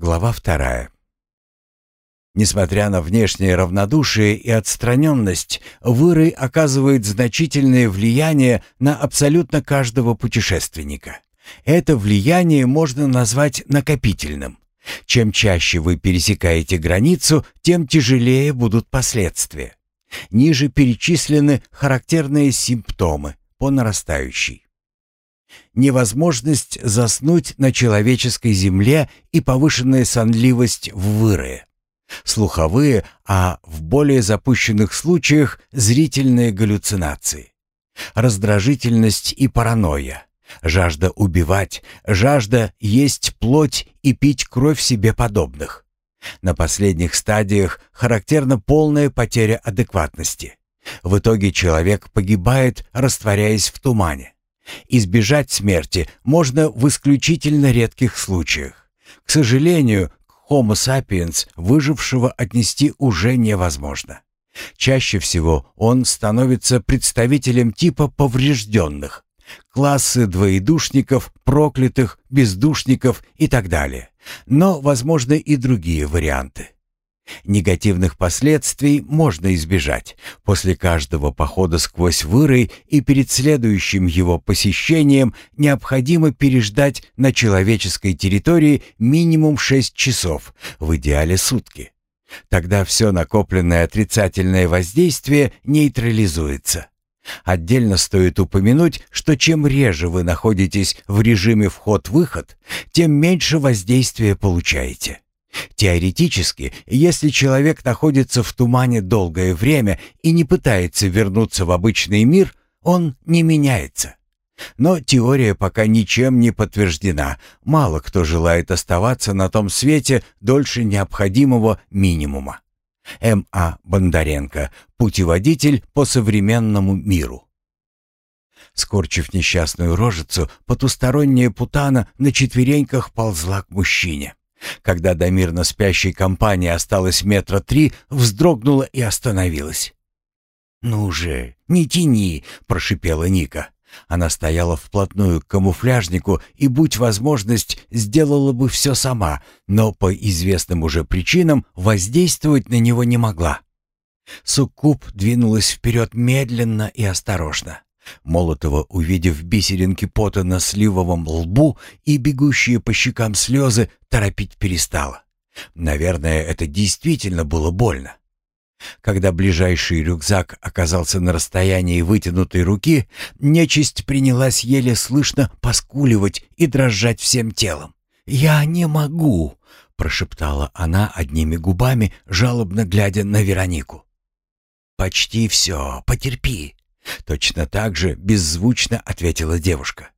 Глава вторая. Несмотря на внешнее равнодушие и отстраненность, Выры оказывает значительное влияние на абсолютно каждого путешественника. Это влияние можно назвать накопительным. Чем чаще вы пересекаете границу, тем тяжелее будут последствия. Ниже перечислены характерные симптомы по нарастающей невозможность заснуть на человеческой земле и повышенная сонливость в вырое. Слуховые, а в более запущенных случаях зрительные галлюцинации. Раздражительность и паранойя. Жажда убивать, жажда есть плоть и пить кровь себе подобных. На последних стадиях характерна полная потеря адекватности. В итоге человек погибает, растворяясь в тумане. Избежать смерти можно в исключительно редких случаях. К сожалению, к Homo sapiens выжившего отнести уже невозможно. Чаще всего он становится представителем типа поврежденных, классы двоедушников, проклятых, бездушников и так далее. Но возможны и другие варианты. Негативных последствий можно избежать. После каждого похода сквозь вырой и перед следующим его посещением необходимо переждать на человеческой территории минимум 6 часов, в идеале сутки. Тогда все накопленное отрицательное воздействие нейтрализуется. Отдельно стоит упомянуть, что чем реже вы находитесь в режиме вход-выход, тем меньше воздействия получаете. Теоретически, если человек находится в тумане долгое время и не пытается вернуться в обычный мир, он не меняется. Но теория пока ничем не подтверждена. Мало кто желает оставаться на том свете дольше необходимого минимума. М.А. Бондаренко. Путеводитель по современному миру. Скорчив несчастную рожицу, потусторонняя путана на четвереньках ползла к мужчине. Когда до мирно спящей компании осталось метра три, вздрогнула и остановилась. «Ну же, не тяни!» — прошипела Ника. Она стояла вплотную к камуфляжнику и, будь возможность, сделала бы все сама, но по известным уже причинам воздействовать на него не могла. Суккуб двинулась вперед медленно и осторожно. Молотова, увидев бисеринки пота на сливовом лбу и бегущие по щекам слезы, торопить перестала. Наверное, это действительно было больно. Когда ближайший рюкзак оказался на расстоянии вытянутой руки, нечисть принялась еле слышно поскуливать и дрожать всем телом. «Я не могу», — прошептала она одними губами, жалобно глядя на Веронику. «Почти все, потерпи», Точно так же беззвучно ответила девушка.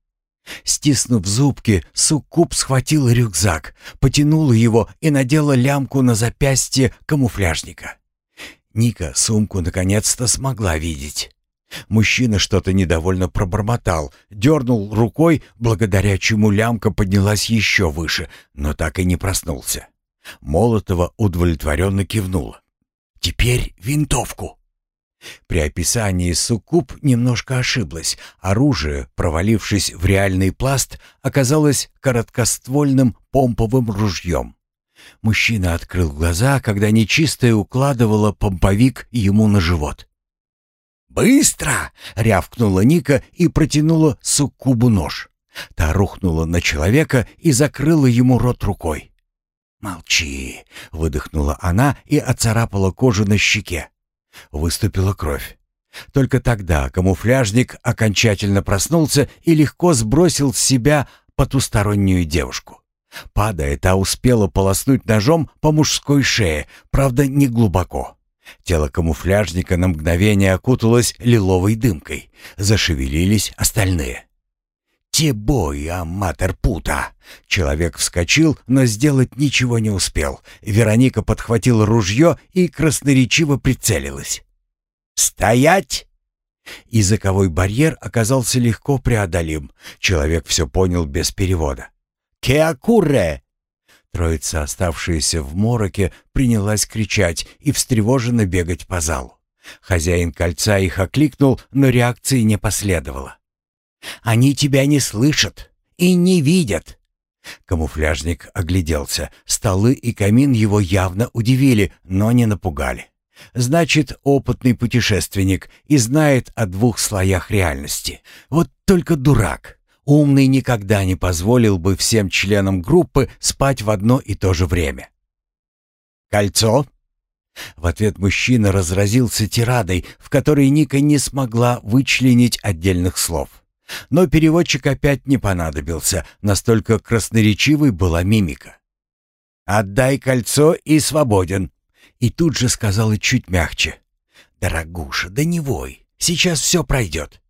Стиснув зубки, Суккуб схватил рюкзак, потянула его и надела лямку на запястье камуфляжника. Ника сумку наконец-то смогла видеть. Мужчина что-то недовольно пробормотал, дернул рукой, благодаря чему лямка поднялась еще выше, но так и не проснулся. Молотова удовлетворенно кивнула. «Теперь винтовку!» При описании суккуб немножко ошиблась. Оружие, провалившись в реальный пласт, оказалось короткоствольным помповым ружьем. Мужчина открыл глаза, когда нечистая укладывала помповик ему на живот. «Быстро!» — рявкнула Ника и протянула суккубу нож. Та рухнула на человека и закрыла ему рот рукой. «Молчи!» — выдохнула она и оцарапала кожу на щеке. Выступила кровь. Только тогда камуфляжник окончательно проснулся и легко сбросил с себя потустороннюю девушку. Падая, та успела полоснуть ножом по мужской шее, правда, не глубоко. Тело камуфляжника на мгновение окуталось лиловой дымкой. Зашевелились остальные. «Тебой, аматор пута!» Человек вскочил, но сделать ничего не успел. Вероника подхватила ружье и красноречиво прицелилась. «Стоять!» Языковой барьер оказался легко преодолим. Человек все понял без перевода. «Кеакуре!» Троица, оставшаяся в мороке, принялась кричать и встревоженно бегать по залу. Хозяин кольца их окликнул, но реакции не последовало. Они тебя не слышат и не видят. Камуфляжник огляделся. Столы и камин его явно удивили, но не напугали. Значит, опытный путешественник и знает о двух слоях реальности. Вот только дурак. Умный никогда не позволил бы всем членам группы спать в одно и то же время. «Кольцо?» В ответ мужчина разразился тирадой, в которой Ника не смогла вычленить отдельных слов. Но переводчик опять не понадобился, настолько красноречивой была мимика. «Отдай кольцо и свободен!» И тут же сказала чуть мягче. «Дорогуша, да не вой, сейчас все пройдет».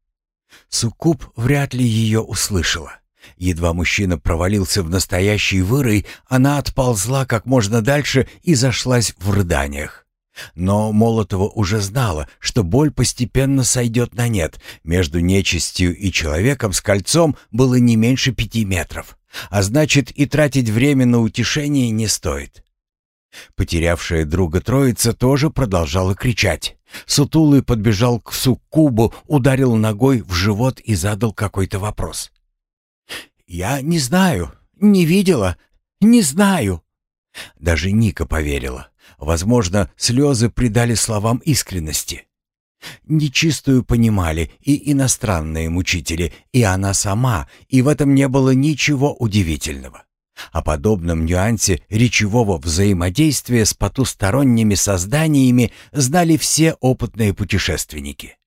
Суккуб вряд ли ее услышала. Едва мужчина провалился в настоящий вырой, она отползла как можно дальше и зашлась в рыданиях. Но Молотова уже знала, что боль постепенно сойдет на нет. Между нечистью и человеком с кольцом было не меньше пяти метров. А значит, и тратить время на утешение не стоит. Потерявшая друга троица тоже продолжала кричать. Сутулый подбежал к суккубу, ударил ногой в живот и задал какой-то вопрос. «Я не знаю, не видела, не знаю». Даже Ника поверила. Возможно, слезы придали словам искренности. Нечистую понимали и иностранные мучители, и она сама, и в этом не было ничего удивительного. О подобном нюансе речевого взаимодействия с потусторонними созданиями знали все опытные путешественники.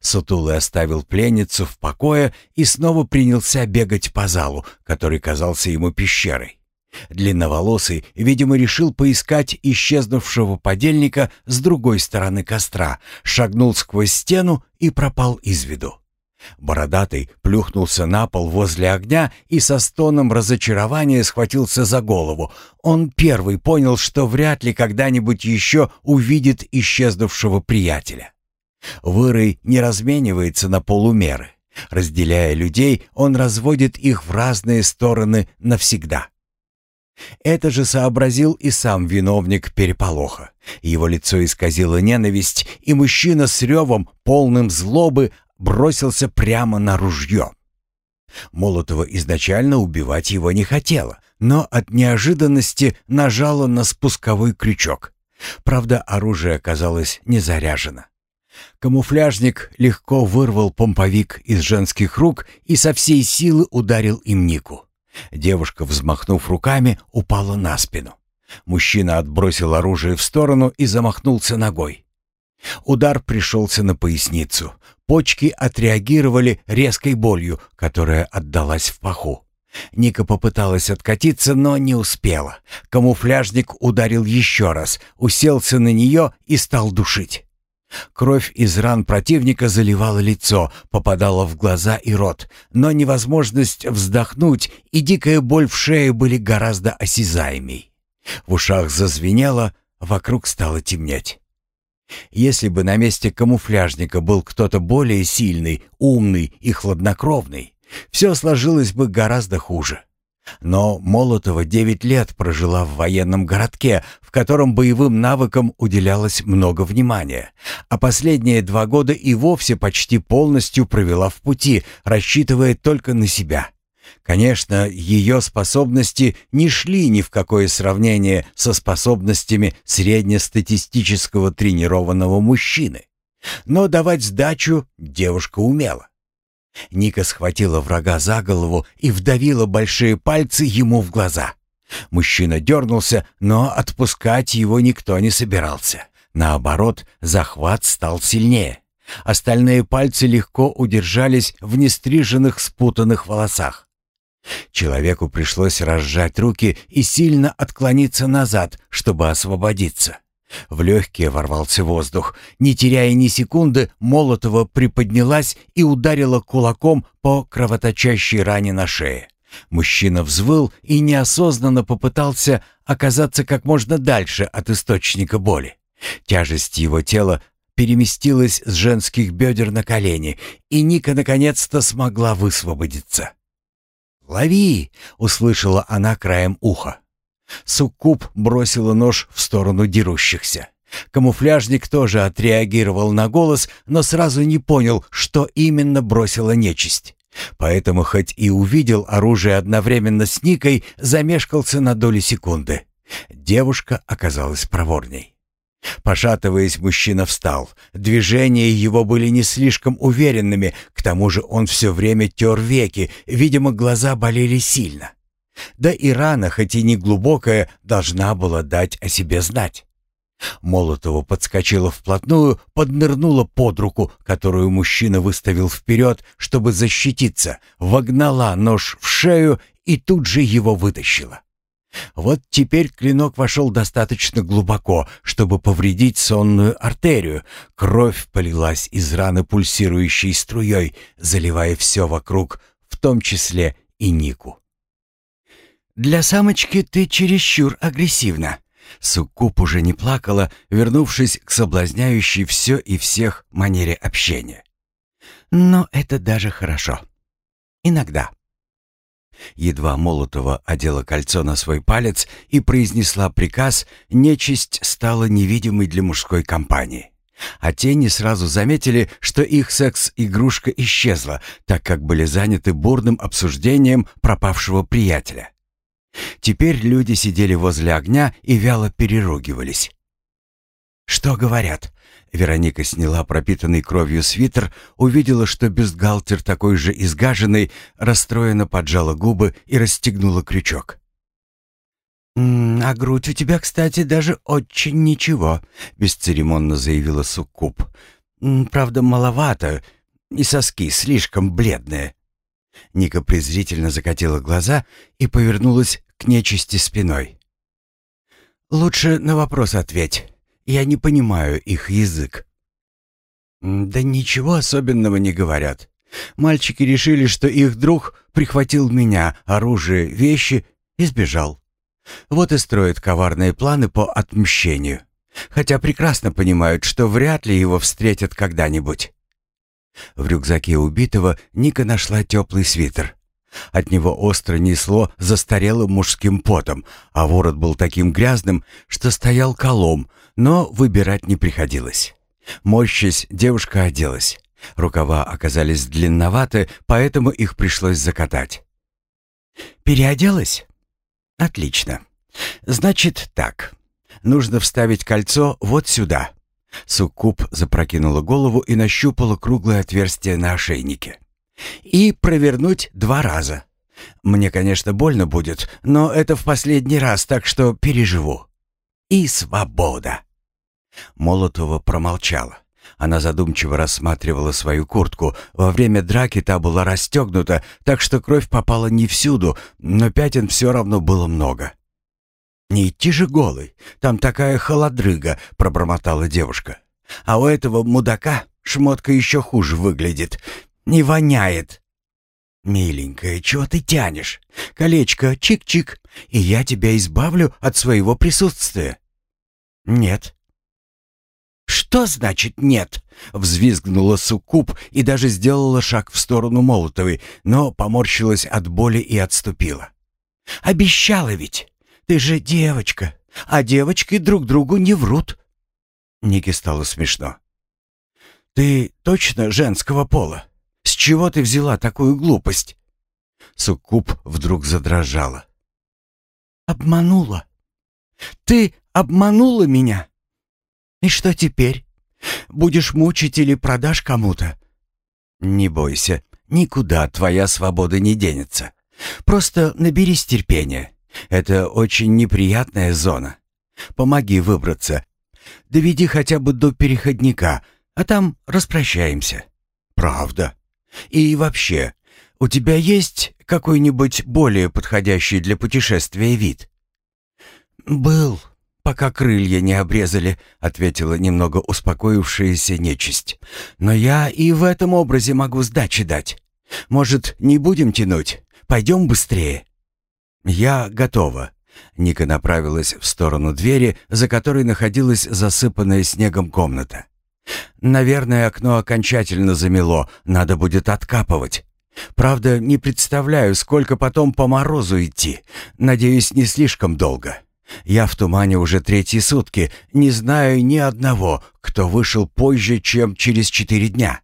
Сутулый оставил пленницу в покое и снова принялся бегать по залу, который казался ему пещерой. Длинноволосый, видимо, решил поискать исчезнувшего подельника с другой стороны костра, шагнул сквозь стену и пропал из виду. Бородатый плюхнулся на пол возле огня и со стоном разочарования схватился за голову. Он первый понял, что вряд ли когда-нибудь еще увидит исчезнувшего приятеля. Вырой не разменивается на полумеры. Разделяя людей, он разводит их в разные стороны навсегда. Это же сообразил и сам виновник переполоха. Его лицо исказило ненависть, и мужчина с ревом, полным злобы, бросился прямо на ружье. Молотова изначально убивать его не хотела, но от неожиданности нажала на спусковой крючок. Правда, оружие оказалось не заряжено. Камуфляжник легко вырвал помповик из женских рук и со всей силы ударил им Нику. Девушка, взмахнув руками, упала на спину. Мужчина отбросил оружие в сторону и замахнулся ногой. Удар пришелся на поясницу. Почки отреагировали резкой болью, которая отдалась в паху. Ника попыталась откатиться, но не успела. Камуфляжник ударил еще раз, уселся на нее и стал душить. Кровь из ран противника заливала лицо, попадала в глаза и рот, но невозможность вздохнуть и дикая боль в шее были гораздо осязаемей. В ушах зазвенело, вокруг стало темнеть. Если бы на месте камуфляжника был кто-то более сильный, умный и хладнокровный, все сложилось бы гораздо хуже. Но Молотова девять лет прожила в военном городке, в котором боевым навыкам уделялось много внимания, а последние два года и вовсе почти полностью провела в пути, рассчитывая только на себя. Конечно, ее способности не шли ни в какое сравнение со способностями среднестатистического тренированного мужчины. Но давать сдачу девушка умела. Ника схватила врага за голову и вдавила большие пальцы ему в глаза. Мужчина дернулся, но отпускать его никто не собирался. Наоборот, захват стал сильнее. Остальные пальцы легко удержались в нестриженных спутанных волосах. Человеку пришлось разжать руки и сильно отклониться назад, чтобы освободиться. В легкие ворвался воздух. Не теряя ни секунды, Молотова приподнялась и ударила кулаком по кровоточащей ране на шее. Мужчина взвыл и неосознанно попытался оказаться как можно дальше от источника боли. Тяжесть его тела переместилась с женских бедер на колени, и Ника наконец-то смогла высвободиться. «Лови!» — услышала она краем уха. Суккуб бросила нож в сторону дерущихся. Камуфляжник тоже отреагировал на голос, но сразу не понял, что именно бросила нечисть. Поэтому хоть и увидел оружие одновременно с Никой, замешкался на доли секунды. Девушка оказалась проворней. Пошатываясь, мужчина встал. Движения его были не слишком уверенными, к тому же он все время тер веки, видимо, глаза болели сильно. Да и рана, хоть и не глубокая, должна была дать о себе знать. Молотова подскочила вплотную, поднырнула под руку, которую мужчина выставил вперед, чтобы защититься, вогнала нож в шею и тут же его вытащила. Вот теперь клинок вошел достаточно глубоко, чтобы повредить сонную артерию. Кровь полилась из раны пульсирующей струей, заливая все вокруг, в том числе и Нику. «Для самочки ты чересчур агрессивна». Суккуб уже не плакала, вернувшись к соблазняющей все и всех манере общения. «Но это даже хорошо. Иногда». Едва Молотова одела кольцо на свой палец и произнесла приказ, нечисть стала невидимой для мужской компании. А те не сразу заметили, что их секс-игрушка исчезла, так как были заняты бурным обсуждением пропавшего приятеля. Теперь люди сидели возле огня и вяло переругивались. «Что говорят?» Вероника сняла пропитанный кровью свитер, увидела, что бюстгальтер такой же изгаженный, расстроенно поджала губы и расстегнула крючок. «А грудь у тебя, кстати, даже очень ничего», — бесцеремонно заявила Суккуб. «Правда, маловато, и соски слишком бледные». Ника презрительно закатила глаза и повернулась к нечисти спиной. «Лучше на вопрос ответь. Я не понимаю их язык». «Да ничего особенного не говорят. Мальчики решили, что их друг прихватил меня, оружие, вещи и сбежал. Вот и строят коварные планы по отмщению. Хотя прекрасно понимают, что вряд ли его встретят когда-нибудь». В рюкзаке убитого Ника нашла теплый свитер. От него остро несло застарелым мужским потом, а ворот был таким грязным, что стоял колом, но выбирать не приходилось. Морщась, девушка оделась. Рукава оказались длинноваты, поэтому их пришлось закатать. «Переоделась?» «Отлично. Значит так. Нужно вставить кольцо вот сюда». Суккуб запрокинула голову и нащупала круглое отверстие на ошейнике и провернуть два раза. Мне, конечно, больно будет, но это в последний раз, так что переживу. И свобода. Молотова промолчала. Она задумчиво рассматривала свою куртку. Во время драки та была расстегнута, так что кровь попала не всюду, но пятен все равно было много. «Не идти же голой, там такая холодрыга», — пробормотала девушка. «А у этого мудака шмотка еще хуже выглядит не воняет». «Миленькая, чего ты тянешь? Колечко, чик-чик, и я тебя избавлю от своего присутствия». «Нет». «Что значит нет?» — взвизгнула Суккуб и даже сделала шаг в сторону Молотовой, но поморщилась от боли и отступила. «Обещала ведь! Ты же девочка, а девочки друг другу не врут!» Нике стало смешно. «Ты точно женского пола?» С чего ты взяла такую глупость?» Суккуб вдруг задрожала. «Обманула. Ты обманула меня. И что теперь? Будешь мучить или продашь кому-то?» «Не бойся, никуда твоя свобода не денется. Просто наберись терпения. Это очень неприятная зона. Помоги выбраться. Доведи хотя бы до переходника, а там распрощаемся». «Правда?» И вообще, у тебя есть какой-нибудь более подходящий для путешествия вид?» «Был, пока крылья не обрезали», — ответила немного успокоившаяся нечисть. «Но я и в этом образе могу сдачи дать. Может, не будем тянуть? Пойдем быстрее». «Я готова». Ника направилась в сторону двери, за которой находилась засыпанная снегом комната. Наверное, окно окончательно замело, надо будет откапывать. Правда, не представляю, сколько потом по морозу идти. Надеюсь, не слишком долго. Я в тумане уже третьи сутки, не знаю ни одного, кто вышел позже, чем через четыре дня.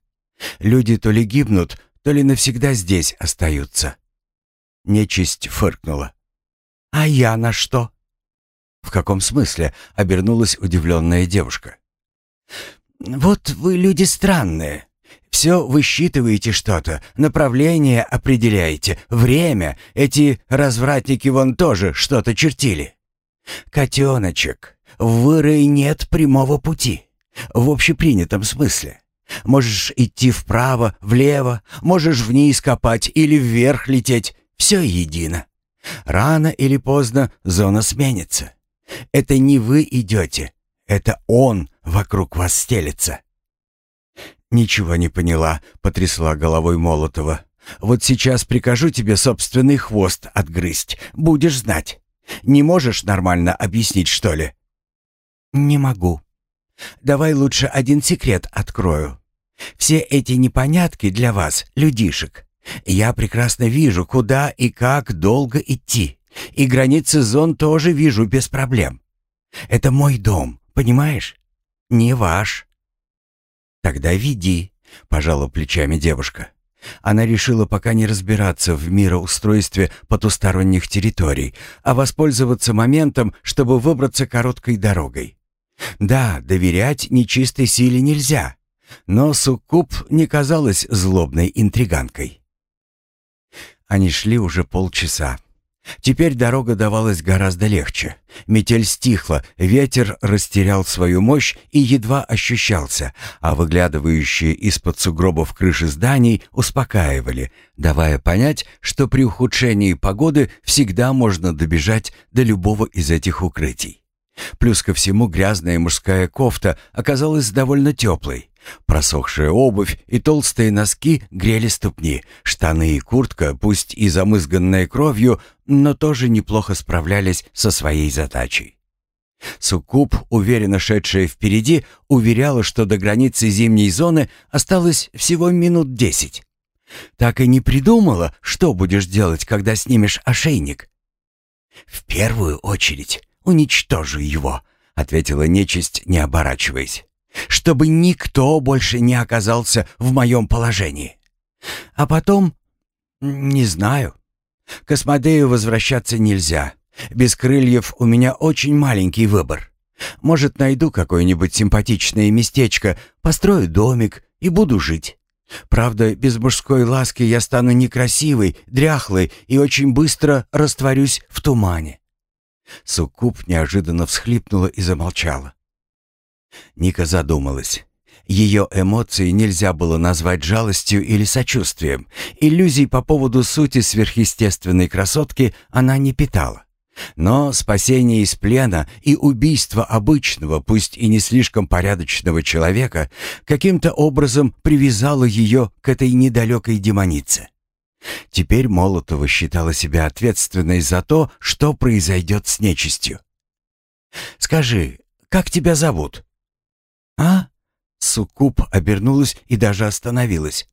Люди то ли гибнут, то ли навсегда здесь остаются. Нечисть фыркнула. «А я на что?» «В каком смысле?» — обернулась удивленная девушка. «Вот вы люди странные. Все высчитываете что-то, направление определяете, время. Эти развратники вон тоже что-то чертили. Котеночек, в вырой нет прямого пути. В общепринятом смысле. Можешь идти вправо, влево, можешь вниз копать или вверх лететь. Все едино. Рано или поздно зона сменится. Это не вы идете, это он вокруг вас стелется. «Ничего не поняла», — потрясла головой Молотова. «Вот сейчас прикажу тебе собственный хвост отгрызть. Будешь знать. Не можешь нормально объяснить, что ли?» «Не могу. Давай лучше один секрет открою. Все эти непонятки для вас, людишек. Я прекрасно вижу, куда и как долго идти. И границы зон тоже вижу без проблем. Это мой дом, понимаешь? Не ваш. Тогда веди, пожала плечами девушка. Она решила пока не разбираться в мироустройстве потусторонних территорий, а воспользоваться моментом, чтобы выбраться короткой дорогой. Да, доверять нечистой силе нельзя, но Суккуб не казалась злобной интриганкой. Они шли уже полчаса. Теперь дорога давалась гораздо легче. Метель стихла, ветер растерял свою мощь и едва ощущался, а выглядывающие из-под сугробов крыши зданий успокаивали, давая понять, что при ухудшении погоды всегда можно добежать до любого из этих укрытий. Плюс ко всему грязная мужская кофта оказалась довольно теплой. Просохшая обувь и толстые носки грели ступни. Штаны и куртка, пусть и замызганные кровью, но тоже неплохо справлялись со своей задачей. Суккуб, уверенно шедшая впереди, уверяла, что до границы зимней зоны осталось всего минут десять. «Так и не придумала, что будешь делать, когда снимешь ошейник?» «В первую очередь уничтожу его», — ответила нечисть, не оборачиваясь, «чтобы никто больше не оказался в моем положении. А потом... не знаю. К Асмодею возвращаться нельзя. Без крыльев у меня очень маленький выбор. Может, найду какое-нибудь симпатичное местечко, построю домик и буду жить. Правда, без мужской ласки я стану некрасивой, дряхлой и очень быстро растворюсь в тумане. Суккуб неожиданно всхлипнула и замолчала. Ника задумалась. Ее эмоции нельзя было назвать жалостью или сочувствием. Иллюзий по поводу сути сверхъестественной красотки она не питала. Но спасение из плена и убийство обычного, пусть и не слишком порядочного человека, каким-то образом привязало ее к этой недалекой демонице. Теперь Молотова считала себя ответственной за то, что произойдет с нечистью. «Скажи, как тебя зовут?» «А?» Суккуб обернулась и даже остановилась.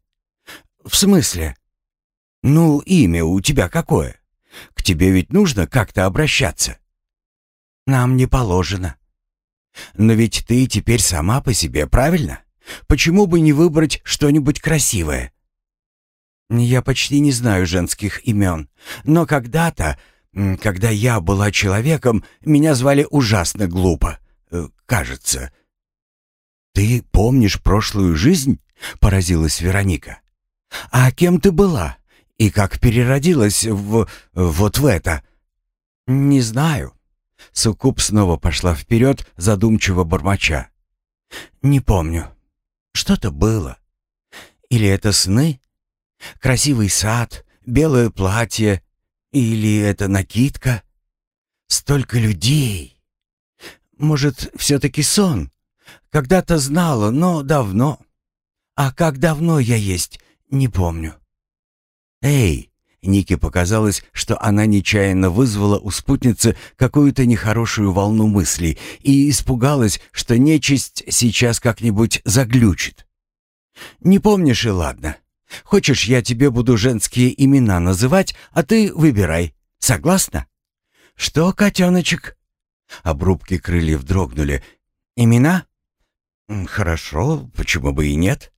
«В смысле?» «Ну, имя у тебя какое? К тебе ведь нужно как-то обращаться». «Нам не положено». «Но ведь ты теперь сама по себе, правильно? Почему бы не выбрать что-нибудь красивое?» Я почти не знаю женских имен, но когда-то, когда я была человеком, меня звали ужасно глупо. Э, кажется. Ты помнишь прошлую жизнь? поразилась Вероника. А кем ты была? И как переродилась в вот в это? Не знаю. Суккуб снова пошла вперед, задумчиво бормоча. Не помню. Что-то было. Или это сны? Красивый сад, белое платье или это накидка? Столько людей. Может, все-таки сон? Когда-то знала, но давно. А как давно я есть, не помню. Эй, Нике показалось, что она нечаянно вызвала у спутницы какую-то нехорошую волну мыслей и испугалась, что нечисть сейчас как-нибудь заглючит. «Не помнишь и ладно. Хочешь, я тебе буду женские имена называть, а ты выбирай. Согласна?» «Что, котеночек?» Обрубки крыльев дрогнули. «Имена?» «Хорошо, почему бы и нет?»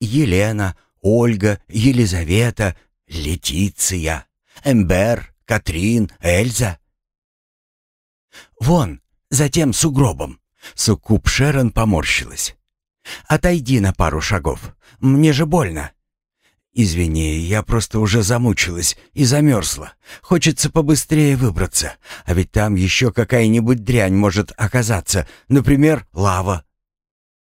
«Елена, Ольга, Елизавета, Летиция, Эмбер, Катрин, Эльза. «Вон, за тем сугробом!» Суккуб Шерон поморщилась. «Отойди на пару шагов. Мне же больно». «Извини, я просто уже замучилась и замерзла. Хочется побыстрее выбраться. А ведь там еще какая-нибудь дрянь может оказаться. Например, лава».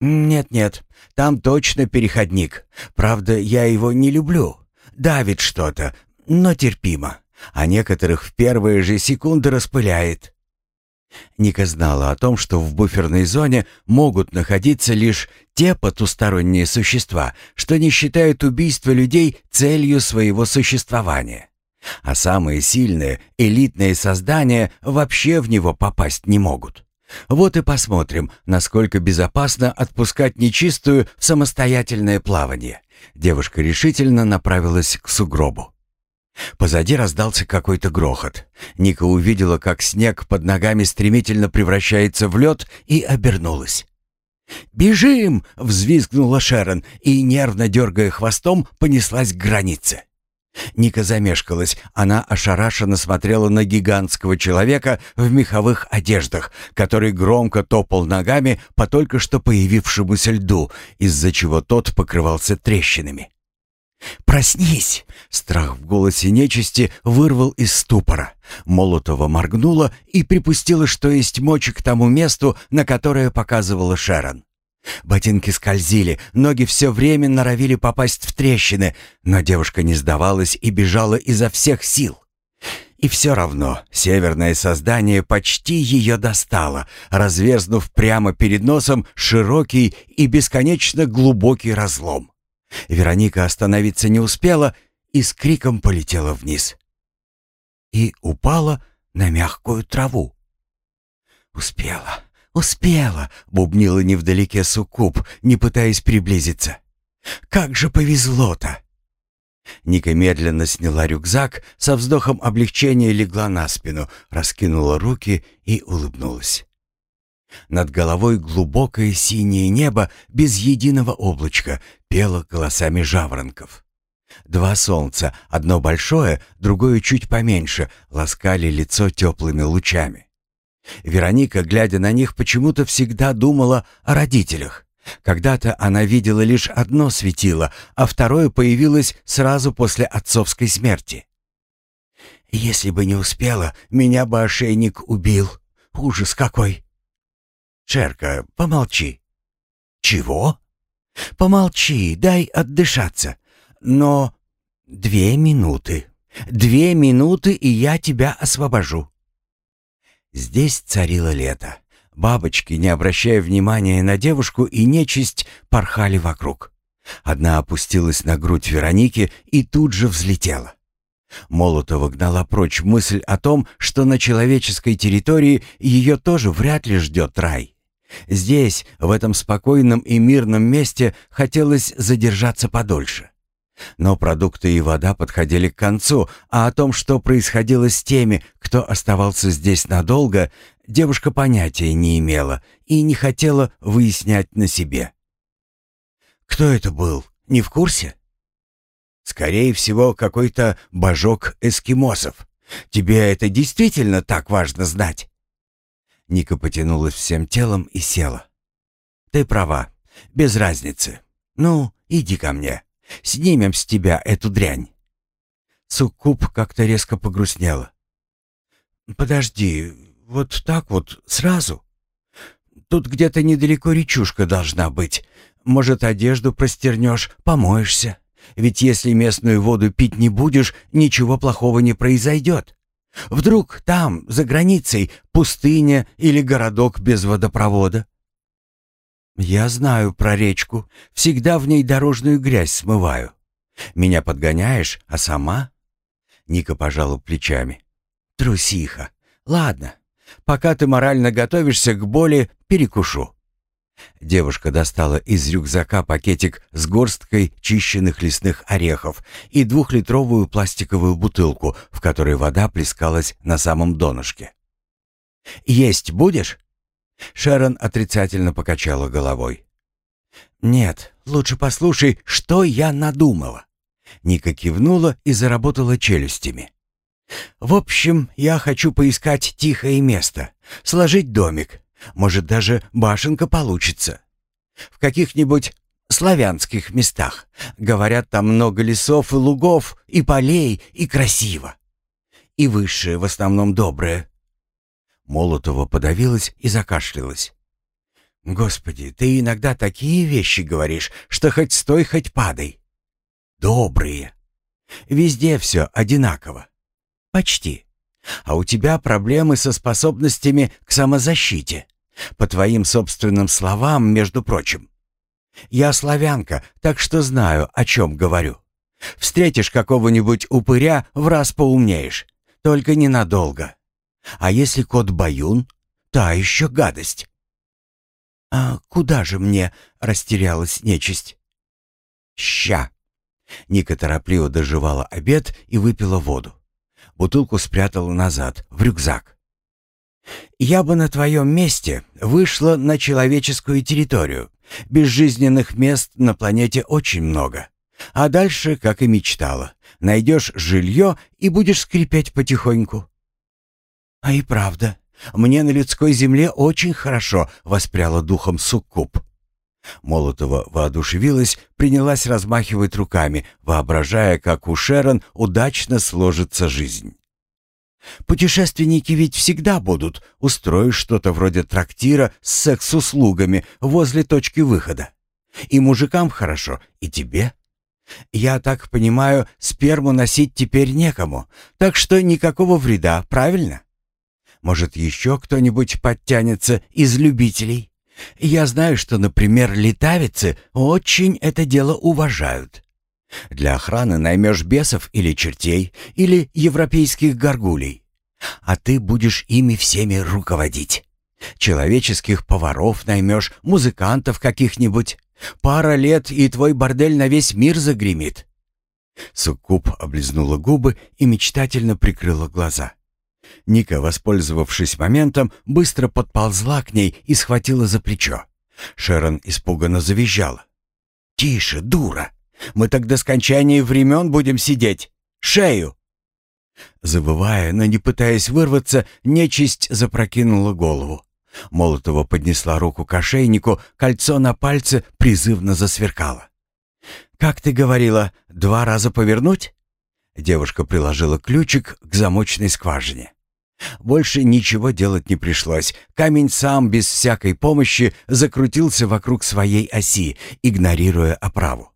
«Нет-нет, там точно переходник. Правда, я его не люблю. Давит что-то, но терпимо. А некоторых в первые же секунды распыляет». Ника знала о том, что в буферной зоне могут находиться лишь те потусторонние существа, что не считают убийство людей целью своего существования. А самые сильные, элитные создания вообще в него попасть не могут. Вот и посмотрим, насколько безопасно отпускать нечистую в самостоятельное плавание. Девушка решительно направилась к сугробу. Позади раздался какой-то грохот. Ника увидела, как снег под ногами стремительно превращается в лед и обернулась. «Бежим!» — взвизгнула Шерон и, нервно дергая хвостом, понеслась к границе. Ника замешкалась. Она ошарашенно смотрела на гигантского человека в меховых одеждах, который громко топал ногами по только что появившемуся льду, из-за чего тот покрывался трещинами. «Проснись!» Страх в голосе нечисти вырвал из ступора. Молотова моргнула и припустила, что есть мочи к тому месту, на которое показывала Шерон. Ботинки скользили, ноги все время норовили попасть в трещины, но девушка не сдавалась и бежала изо всех сил. И все равно северное создание почти ее достало, разверзнув прямо перед носом широкий и бесконечно глубокий разлом. Вероника остановиться не успела и с криком полетела вниз. И упала на мягкую траву. «Успела, успела!» — бубнила невдалеке суккуб, не пытаясь приблизиться. «Как же повезло-то!» Ника медленно сняла рюкзак, со вздохом облегчения легла на спину, раскинула руки и улыбнулась. Над головой глубокое синее небо без единого облачка пело голосами жаворонков. Два солнца, одно большое, другое чуть поменьше, ласкали лицо теплыми лучами. Вероника, глядя на них, почему-то всегда думала о родителях. Когда-то она видела лишь одно светило, а второе появилось сразу после отцовской смерти. «Если бы не успела, меня бы ошейник убил. Ужас какой!» «Шерка, помолчи». «Чего?» «Помолчи, дай отдышаться. Но две минуты. Две минуты, и я тебя освобожу». Здесь царило лето. Бабочки, не обращая внимания на девушку и нечисть, порхали вокруг. Одна опустилась на грудь Вероники и тут же взлетела. Молотова гнала прочь мысль о том, что на человеческой территории ее тоже вряд ли ждет рай. Здесь, в этом спокойном и мирном месте, хотелось задержаться подольше. Но продукты и вода подходили к концу, а о том, что происходило с теми, кто оставался здесь надолго, девушка понятия не имела и не хотела выяснять на себе. «Кто это был? Не в курсе?» «Скорее всего, какой-то божок эскимосов. Тебе это действительно так важно знать?» Ника потянулась всем телом и села. «Ты права. Без разницы. Ну, иди ко мне. Снимем с тебя эту дрянь». Суккуб как-то резко погрустнела. «Подожди, вот так вот сразу? Тут где-то недалеко речушка должна быть. Может, одежду простернешь, помоешься. Ведь если местную воду пить не будешь, ничего плохого не произойдет. Вдруг там, за границей, пустыня или городок без водопровода? Я знаю про речку. Всегда в ней дорожную грязь смываю. Меня подгоняешь, а сама? Ника пожала плечами. Трусиха. Ладно, пока ты морально готовишься к боли, перекушу. Девушка достала из рюкзака пакетик с горсткой чищенных лесных орехов и двухлитровую пластиковую бутылку, в которой вода плескалась на самом донышке. «Есть будешь?» Шерон отрицательно покачала головой. «Нет, лучше послушай, что я надумала». Ника кивнула и заработала челюстями. «В общем, я хочу поискать тихое место, сложить домик. Может, даже башенка получится. В каких-нибудь славянских местах. Говорят, там много лесов и лугов, и полей, и красиво. И высшее в основном доброе. Молотова подавилась и закашлялась. «Господи, ты иногда такие вещи говоришь, что хоть стой, хоть падай. Добрые. Везде все одинаково. Почти. А у тебя проблемы со способностями к самозащите. По твоим собственным словам, между прочим. Я славянка, так что знаю, о чем говорю. Встретишь какого-нибудь упыря, в раз поумнеешь. Только ненадолго. А если кот Баюн, та еще гадость. «А куда же мне?» — растерялась нечисть. «Ща!» Ника торопливо доживала обед и выпила воду. Бутылку спрятала назад, в рюкзак. «Я бы на твоем месте вышла на человеческую территорию. Безжизненных мест на планете очень много. А дальше, как и мечтала, найдешь жилье и будешь скрипеть потихоньку». «А и правда, мне на людской земле очень хорошо», — воспряла духом суккуб. Молотова воодушевилась, принялась размахивать руками, воображая, как у Шерон удачно сложится жизнь. Путешественники ведь всегда будут. Устроишь что-то вроде трактира с секс-услугами возле точки выхода. И мужикам хорошо, и тебе. Я так понимаю, сперму носить теперь некому, так что никакого вреда, правильно? Может, еще кто-нибудь подтянется из любителей? Я знаю, что, например, летавицы очень это дело уважают. Для охраны наймешь бесов или чертей, или европейских горгулей. А ты будешь ими всеми руководить. Человеческих поваров наймешь, музыкантов каких-нибудь. Пара лет, и твой бордель на весь мир загремит». Суккуб облизнула губы и мечтательно прикрыла глаза. Ника, воспользовавшись моментом, быстро подползла к ней и схватила за плечо. Шерон испуганно завизжала. «Тише, дура! Мы так до скончания времен будем сидеть! Шею!» Завывая, но не пытаясь вырваться, нечисть запрокинула голову. Молотова поднесла руку к ошейнику, кольцо на пальце призывно засверкало. «Как ты говорила, два раза повернуть?» Девушка приложила ключик к замочной скважине. Больше ничего делать не пришлось. Камень сам, без всякой помощи, закрутился вокруг своей оси, игнорируя оправу.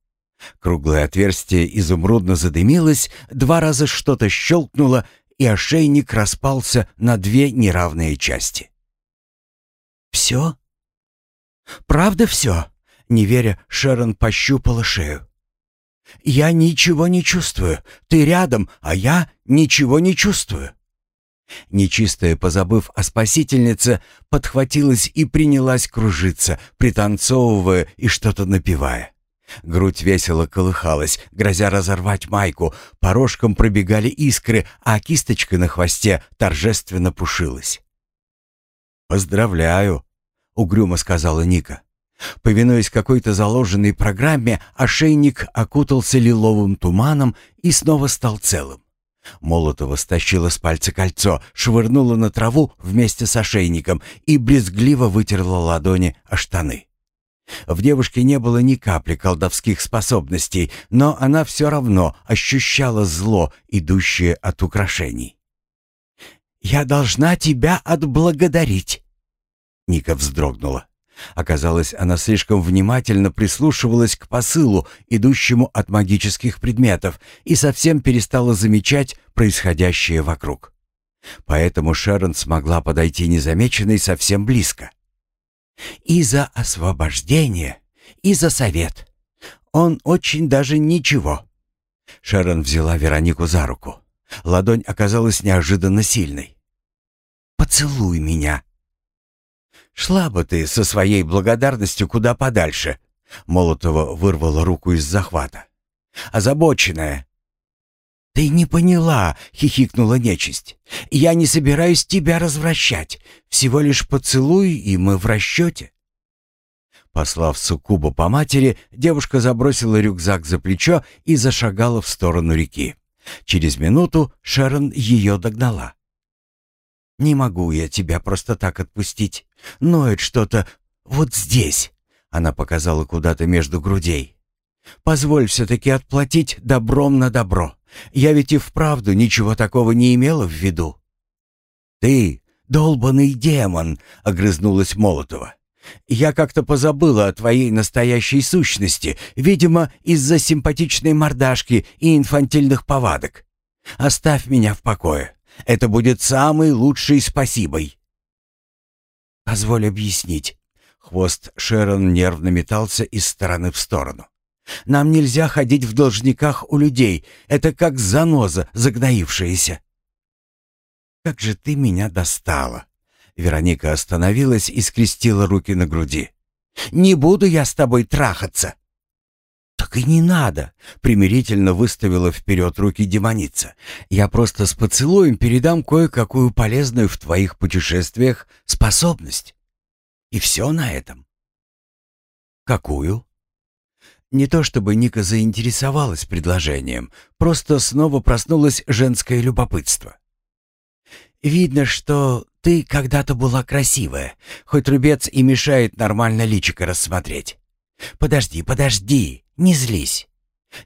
Круглое отверстие изумрудно задымилось, два раза что-то щелкнуло, и ошейник распался на две неравные части. «Все?» «Правда все?» Не веря, Шерон пощупала шею. «Я ничего не чувствую. Ты рядом, а я ничего не чувствую». Нечистая, позабыв о спасительнице, подхватилась и принялась кружиться, пританцовывая и что-то напевая. Грудь весело колыхалась, грозя разорвать майку, порожком пробегали искры, а кисточка на хвосте торжественно пушилась. «Поздравляю», — угрюмо сказала Ника. Повинуясь какой-то заложенной программе, ошейник окутался лиловым туманом и снова стал целым. Молотова стащила с пальца кольцо, швырнула на траву вместе с ошейником и брезгливо вытерла ладони о штаны. В девушке не было ни капли колдовских способностей, но она все равно ощущала зло, идущее от украшений. «Я должна тебя отблагодарить!» Ника вздрогнула. Оказалось, она слишком внимательно прислушивалась к посылу, идущему от магических предметов, и совсем перестала замечать происходящее вокруг. Поэтому Шерон смогла подойти незамеченной совсем близко. И за освобождение, и за совет. Он очень даже ничего. Шерон взяла Веронику за руку. Ладонь оказалась неожиданно сильной. «Поцелуй меня!» «Шла бы ты со своей благодарностью куда подальше!» Молотова вырвала руку из захвата. «Озабоченная!» «Ты не поняла!» — хихикнула нечисть. «Я не собираюсь тебя развращать. Всего лишь поцелуй, и мы в расчете». Послав суккуба по матери, девушка забросила рюкзак за плечо и зашагала в сторону реки. Через минуту Шерон ее догнала. «Не могу я тебя просто так отпустить. Ноет что-то вот здесь», — она показала куда-то между грудей. «Позволь все-таки отплатить добром на добро. Я ведь и вправду ничего такого не имела в виду». «Ты, долбанный демон!» — огрызнулась Молотова. «Я как-то позабыла о твоей настоящей сущности, видимо, из-за симпатичной мордашки и инфантильных повадок. Оставь меня в покое. Это будет самый лучший спасибой». «Позволь объяснить». Хвост Шерон нервно метался из стороны в сторону. «Нам нельзя ходить в должниках у людей. Это как заноза, загноившаяся». «Как же ты меня достала!» Вероника остановилась и скрестила руки на груди. «Не буду я с тобой трахаться!» «Так и не надо!» — примирительно выставила вперед руки демоница. «Я просто с поцелуем передам кое-какую полезную в твоих путешествиях способность. И все на этом». «Какую?» Не то чтобы Ника заинтересовалась предложением, просто снова проснулось женское любопытство. «Видно, что ты когда-то была красивая, хоть рубец и мешает нормально личико рассмотреть. Подожди, подожди, не злись.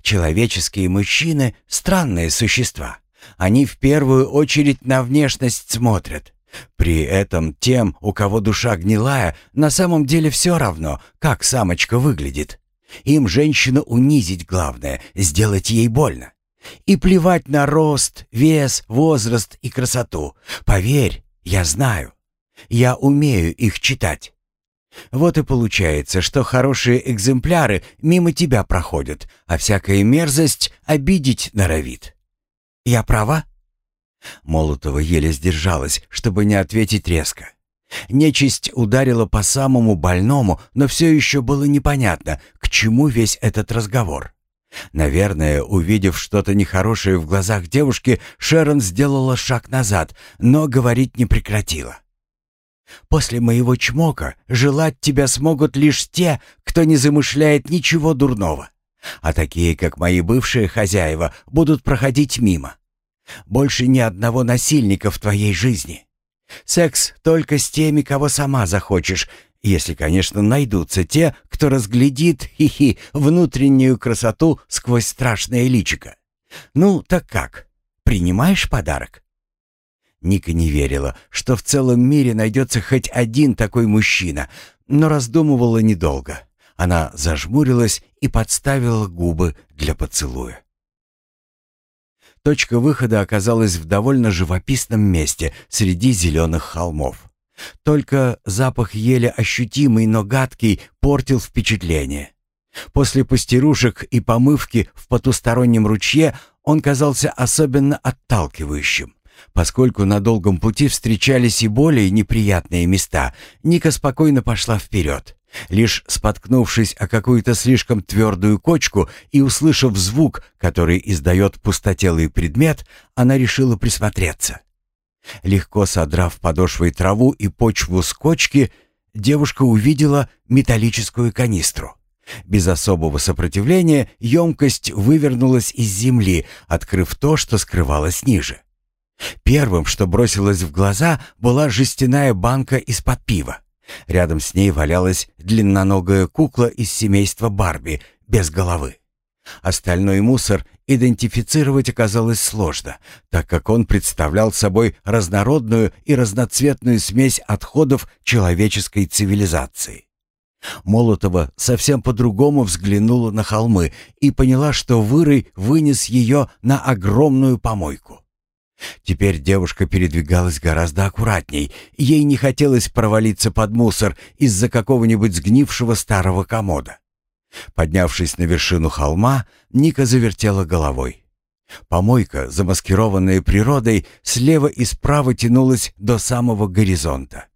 Человеческие мужчины — странные существа. Они в первую очередь на внешность смотрят. При этом тем, у кого душа гнилая, на самом деле все равно, как самочка выглядит. Им женщину унизить главное, сделать ей больно. И плевать на рост, вес, возраст и красоту. Поверь, я знаю. Я умею их читать. Вот и получается, что хорошие экземпляры мимо тебя проходят, а всякая мерзость обидеть норовит. Я права? Молотова еле сдержалась, чтобы не ответить резко. Нечисть ударила по самому больному, но все еще было непонятно, к чему весь этот разговор. Наверное, увидев что-то нехорошее в глазах девушки, Шерон сделала шаг назад, но говорить не прекратила. «После моего чмока желать тебя смогут лишь те, кто не замышляет ничего дурного. А такие, как мои бывшие хозяева, будут проходить мимо. Больше ни одного насильника в твоей жизни. Секс только с теми, кого сама захочешь, если, конечно, найдутся те, кто разглядит, хихи, внутреннюю красоту сквозь страшное личико. Ну, так как? Принимаешь подарок? Ника не верила, что в целом мире найдется хоть один такой мужчина, но раздумывала недолго. Она зажмурилась и подставила губы для поцелуя. Точка выхода оказалась в довольно живописном месте среди зеленых холмов. Только запах еле ощутимый, но гадкий, портил впечатление. После постирушек и помывки в потустороннем ручье он казался особенно отталкивающим. Поскольку на долгом пути встречались и более неприятные места, Ника спокойно пошла вперед. Лишь споткнувшись о какую-то слишком твердую кочку и услышав звук, который издает пустотелый предмет, она решила присмотреться. Легко содрав подошвой траву и почву с кочки, девушка увидела металлическую канистру. Без особого сопротивления емкость вывернулась из земли, открыв то, что скрывалось ниже. Первым, что бросилось в глаза, была жестяная банка из-под пива. Рядом с ней валялась длинноногая кукла из семейства Барби, без головы. Остальной мусор идентифицировать оказалось сложно, так как он представлял собой разнородную и разноцветную смесь отходов человеческой цивилизации. Молотова совсем по-другому взглянула на холмы и поняла, что вырой вынес ее на огромную помойку. Теперь девушка передвигалась гораздо аккуратней. Ей не хотелось провалиться под мусор из-за какого-нибудь сгнившего старого комода. Поднявшись на вершину холма, Ника завертела головой. Помойка, замаскированная природой, слева и справа тянулась до самого горизонта.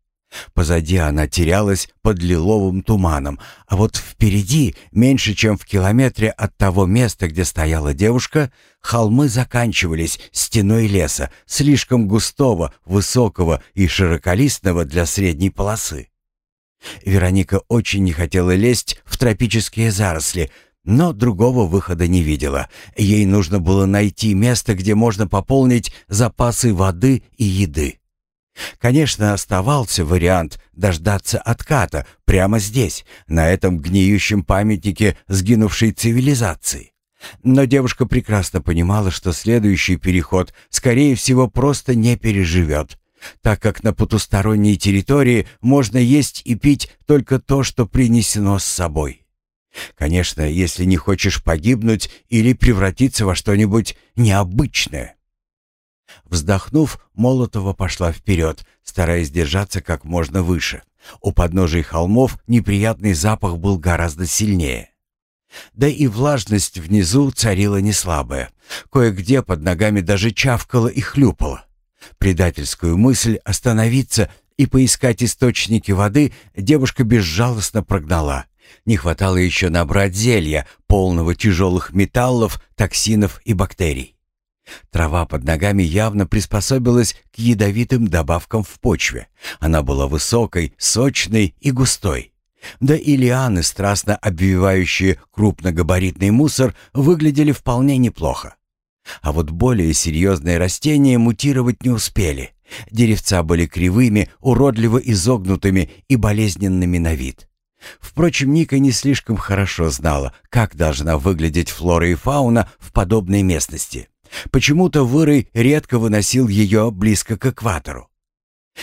Позади она терялась под лиловым туманом, а вот впереди, меньше чем в километре от того места, где стояла девушка, холмы заканчивались стеной леса, слишком густого, высокого и широколистного для средней полосы. Вероника очень не хотела лезть в тропические заросли, но другого выхода не видела. Ей нужно было найти место, где можно пополнить запасы воды и еды. Конечно, оставался вариант дождаться отката прямо здесь, на этом гниющем памятнике сгинувшей цивилизации. Но девушка прекрасно понимала, что следующий переход, скорее всего, просто не переживет, так как на потусторонней территории можно есть и пить только то, что принесено с собой. Конечно, если не хочешь погибнуть или превратиться во что-нибудь необычное. Вздохнув, Молотова пошла вперед, стараясь держаться как можно выше. У подножий холмов неприятный запах был гораздо сильнее. Да и влажность внизу царила неслабая. Кое-где под ногами даже чавкало и хлюпало. Предательскую мысль остановиться и поискать источники воды девушка безжалостно прогнала. Не хватало еще набрать зелья, полного тяжелых металлов, токсинов и бактерий. Трава под ногами явно приспособилась к ядовитым добавкам в почве. Она была высокой, сочной и густой. Да и лианы, страстно обвивающие крупногабаритный мусор, выглядели вполне неплохо. А вот более серьезные растения мутировать не успели. Деревца были кривыми, уродливо изогнутыми и болезненными на вид. Впрочем, Ника не слишком хорошо знала, как должна выглядеть флора и фауна в подобной местности. Почему-то Вырой редко выносил ее близко к экватору.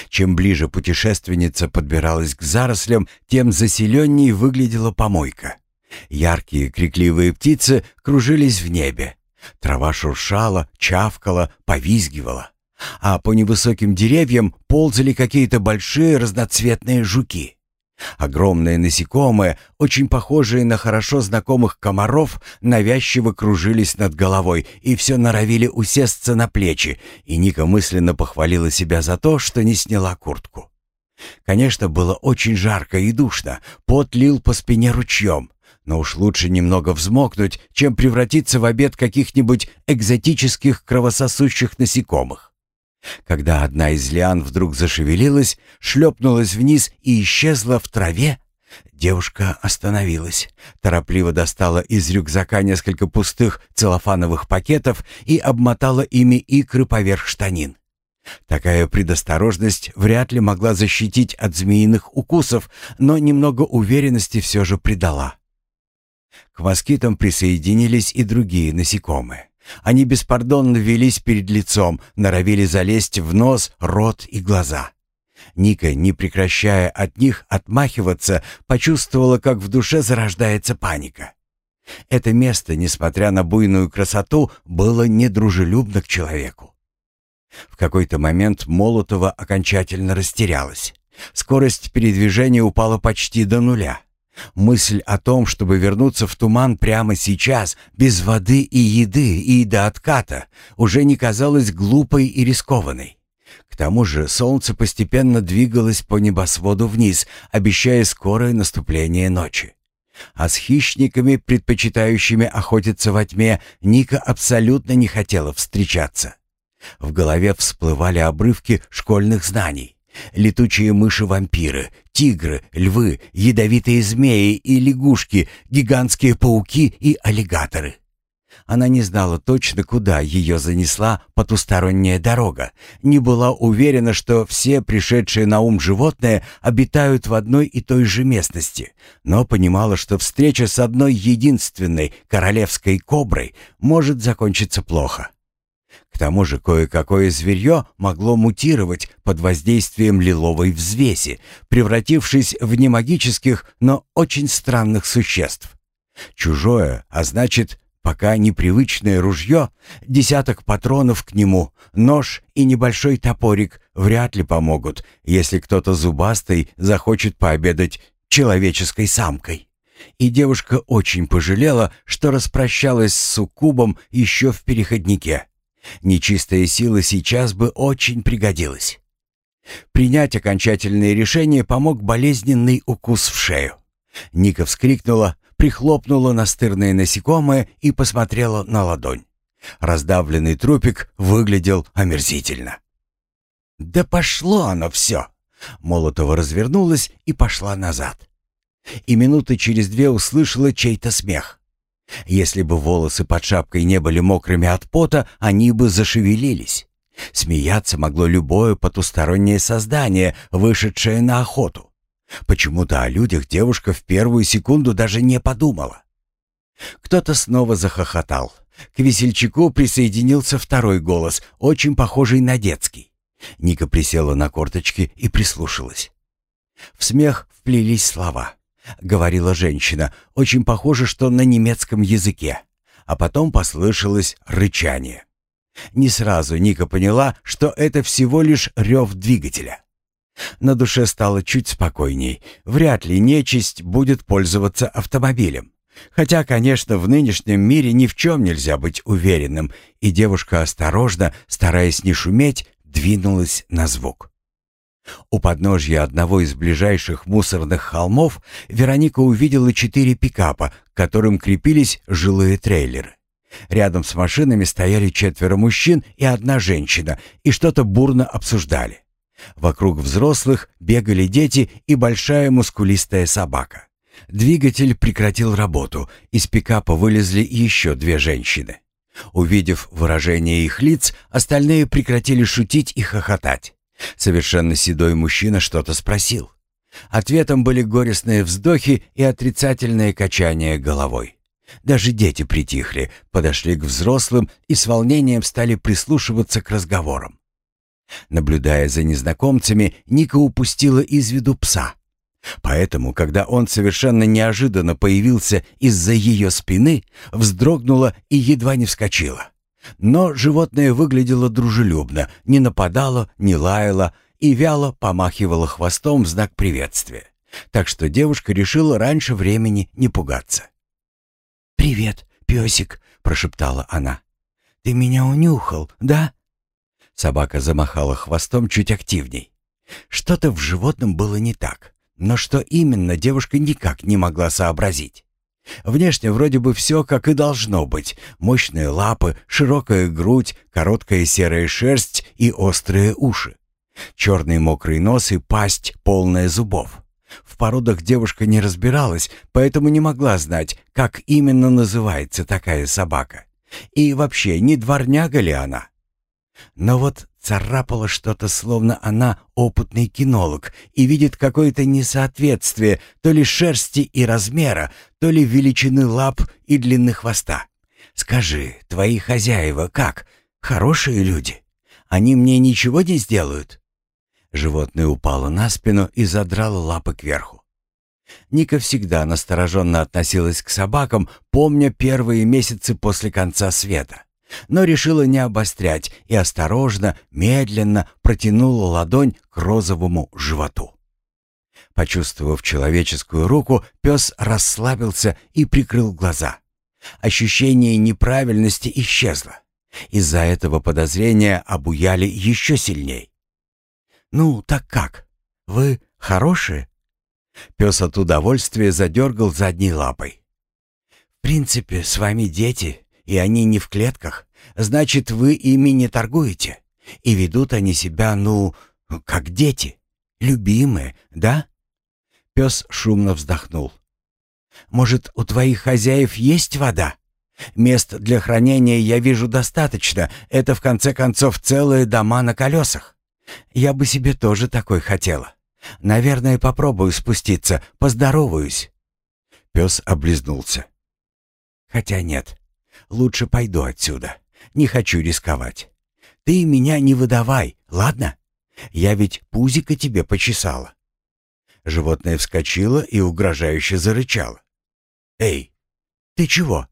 Чем ближе путешественница подбиралась к зарослям, тем заселенней выглядела помойка. Яркие крикливые птицы кружились в небе. Трава шуршала, чавкала, повизгивала. А по невысоким деревьям ползали какие-то большие разноцветные жуки. Огромные насекомые, очень похожие на хорошо знакомых комаров, навязчиво кружились над головой и все норовили усесться на плечи, и Ника мысленно похвалила себя за то, что не сняла куртку. Конечно, было очень жарко и душно, пот лил по спине ручьем, но уж лучше немного взмокнуть, чем превратиться в обед каких-нибудь экзотических кровососущих насекомых. Когда одна из лиан вдруг зашевелилась, шлепнулась вниз и исчезла в траве, девушка остановилась, торопливо достала из рюкзака несколько пустых целлофановых пакетов и обмотала ими икры поверх штанин. Такая предосторожность вряд ли могла защитить от змеиных укусов, но немного уверенности все же придала. К москитам присоединились и другие насекомые. Они беспардонно велись перед лицом, норовили залезть в нос, рот и глаза. Ника, не прекращая от них отмахиваться, почувствовала, как в душе зарождается паника. Это место, несмотря на буйную красоту, было недружелюбно к человеку. В какой-то момент Молотова окончательно растерялась. Скорость передвижения упала почти до нуля. Мысль о том, чтобы вернуться в туман прямо сейчас, без воды и еды и до отката, уже не казалась глупой и рискованной. К тому же солнце постепенно двигалось по небосводу вниз, обещая скорое наступление ночи. А с хищниками, предпочитающими охотиться во тьме, Ника абсолютно не хотела встречаться. В голове всплывали обрывки школьных знаний. Летучие мыши-вампиры, тигры, львы, ядовитые змеи и лягушки, гигантские пауки и аллигаторы. Она не знала точно, куда ее занесла потусторонняя дорога, не была уверена, что все пришедшие на ум животные обитают в одной и той же местности, но понимала, что встреча с одной единственной королевской коброй может закончиться плохо. К тому же кое-какое зверье могло мутировать под воздействием лиловой взвеси, превратившись в немагических, но очень странных существ. Чужое, а значит, пока непривычное ружье, десяток патронов к нему, нож и небольшой топорик вряд ли помогут, если кто-то зубастый захочет пообедать человеческой самкой. И девушка очень пожалела, что распрощалась с суккубом еще в переходнике. Нечистая сила сейчас бы очень пригодилась. Принять окончательное решение помог болезненный укус в шею. Ника вскрикнула, прихлопнула настырное насекомое и посмотрела на ладонь. Раздавленный трупик выглядел омерзительно. «Да пошло оно все! Молотова развернулась и пошла назад. И минуты через две услышала чей-то смех. Если бы волосы под шапкой не были мокрыми от пота, они бы зашевелились. Смеяться могло любое потустороннее создание, вышедшее на охоту. Почему-то о людях девушка в первую секунду даже не подумала. Кто-то снова захохотал. К весельчаку присоединился второй голос, очень похожий на детский. Ника присела на корточки и прислушалась. В смех вплелись слова. Говорила женщина, очень похоже, что на немецком языке. А потом послышалось рычание. Не сразу Ника поняла, что это всего лишь рев двигателя. На душе стало чуть спокойней. Вряд ли нечисть будет пользоваться автомобилем. Хотя, конечно, в нынешнем мире ни в чем нельзя быть уверенным, и девушка осторожно, стараясь не шуметь, двинулась на звук. У подножья одного из ближайших мусорных холмов Вероника увидела четыре пикапа, к которым крепились жилые трейлеры. Рядом с машинами стояли четверо мужчин и одна женщина и что-то бурно обсуждали. Вокруг взрослых бегали дети и большая мускулистая собака. Двигатель прекратил работу, из пикапа вылезли еще две женщины. Увидев выражение их лиц, остальные прекратили шутить и хохотать. Совершенно седой мужчина что-то спросил. Ответом были горестные вздохи и отрицательное качание головой. Даже дети притихли, подошли к взрослым и с волнением стали прислушиваться к разговорам. Наблюдая за незнакомцами, Ника упустила из виду пса. Поэтому, когда он совершенно неожиданно появился из-за ее спины, вздрогнула и едва не вскочила. Но животное выглядело дружелюбно, не нападало, не лаяло и вяло помахивало хвостом в знак приветствия. Так что девушка решила раньше времени не пугаться. «Привет, песик», — прошептала она. «Ты меня унюхал, да?» Собака замахала хвостом чуть активней. Что-то в животном было не так. Но что именно, девушка никак не могла сообразить. Внешне вроде бы все как и должно быть. Мощные лапы, широкая грудь, короткая серая шерсть и острые уши. Черный мокрый нос и пасть, полная зубов. В породах девушка не разбиралась, поэтому не могла знать, как именно называется такая собака. И вообще, не дворняга ли она? Но вот царапало что-то, словно она опытный кинолог и видит какое-то несоответствие то ли шерсти и размера, то ли величины лап и длины хвоста. Скажи, твои хозяева как? Хорошие люди? Они мне ничего не сделают?» Животное упало на спину и задрало лапы кверху. Ника всегда настороженно относилась к собакам, помня первые месяцы после конца света но решила не обострять и осторожно, медленно протянула ладонь к розовому животу. Почувствовав человеческую руку, пес расслабился и прикрыл глаза. Ощущение неправильности исчезло. Из-за этого подозрения обуяли еще сильней. «Ну, так как? Вы хорошие?» Пес от удовольствия задергал задней лапой. «В принципе, с вами дети, и они не в клетках, значит, вы ими не торгуете. И ведут они себя, ну, как дети, любимые, да?» Пес шумно вздохнул. «Может, у твоих хозяев есть вода? Мест для хранения я вижу достаточно. Это, в конце концов, целые дома на колесах. Я бы себе тоже такой хотела. Наверное, попробую спуститься, поздороваюсь». Пес облизнулся. «Хотя нет, Лучше пойду отсюда. Не хочу рисковать. Ты меня не выдавай, ладно? Я ведь пузико тебе почесала». Животное вскочило и угрожающе зарычало. «Эй, ты чего?»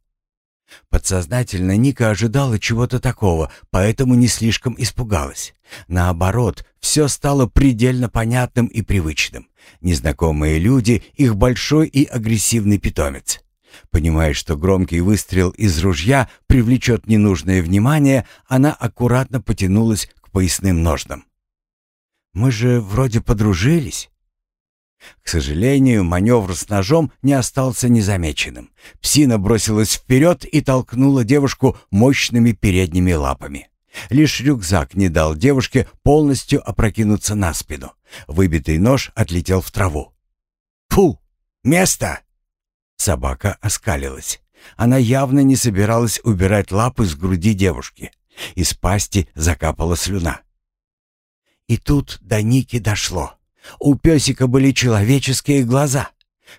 Подсознательно Ника ожидала чего-то такого, поэтому не слишком испугалась. Наоборот, все стало предельно понятным и привычным. Незнакомые люди, их большой и агрессивный питомец. Понимая, что громкий выстрел из ружья привлечет ненужное внимание, она аккуратно потянулась к поясным ножнам. «Мы же вроде подружились». К сожалению, маневр с ножом не остался незамеченным. Псина бросилась вперед и толкнула девушку мощными передними лапами. Лишь рюкзак не дал девушке полностью опрокинуться на спину. Выбитый нож отлетел в траву. «Фу! Место!» Собака оскалилась. Она явно не собиралась убирать лапы с груди девушки. Из пасти закапала слюна. И тут до Ники дошло. У песика были человеческие глаза.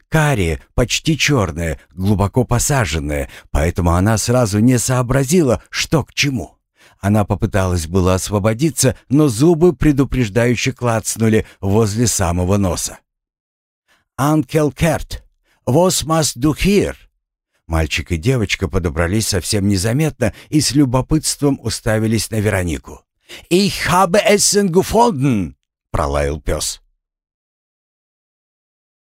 Карие, почти черные, глубоко посаженные, поэтому она сразу не сообразила, что к чему. Она попыталась было освободиться, но зубы предупреждающе клацнули возле самого носа. «Анкел Керт, must du here?» Мальчик и девочка подобрались совсем незаметно и с любопытством уставились на Веронику. «Ich habe Essen gefunden!» — пролаял пес.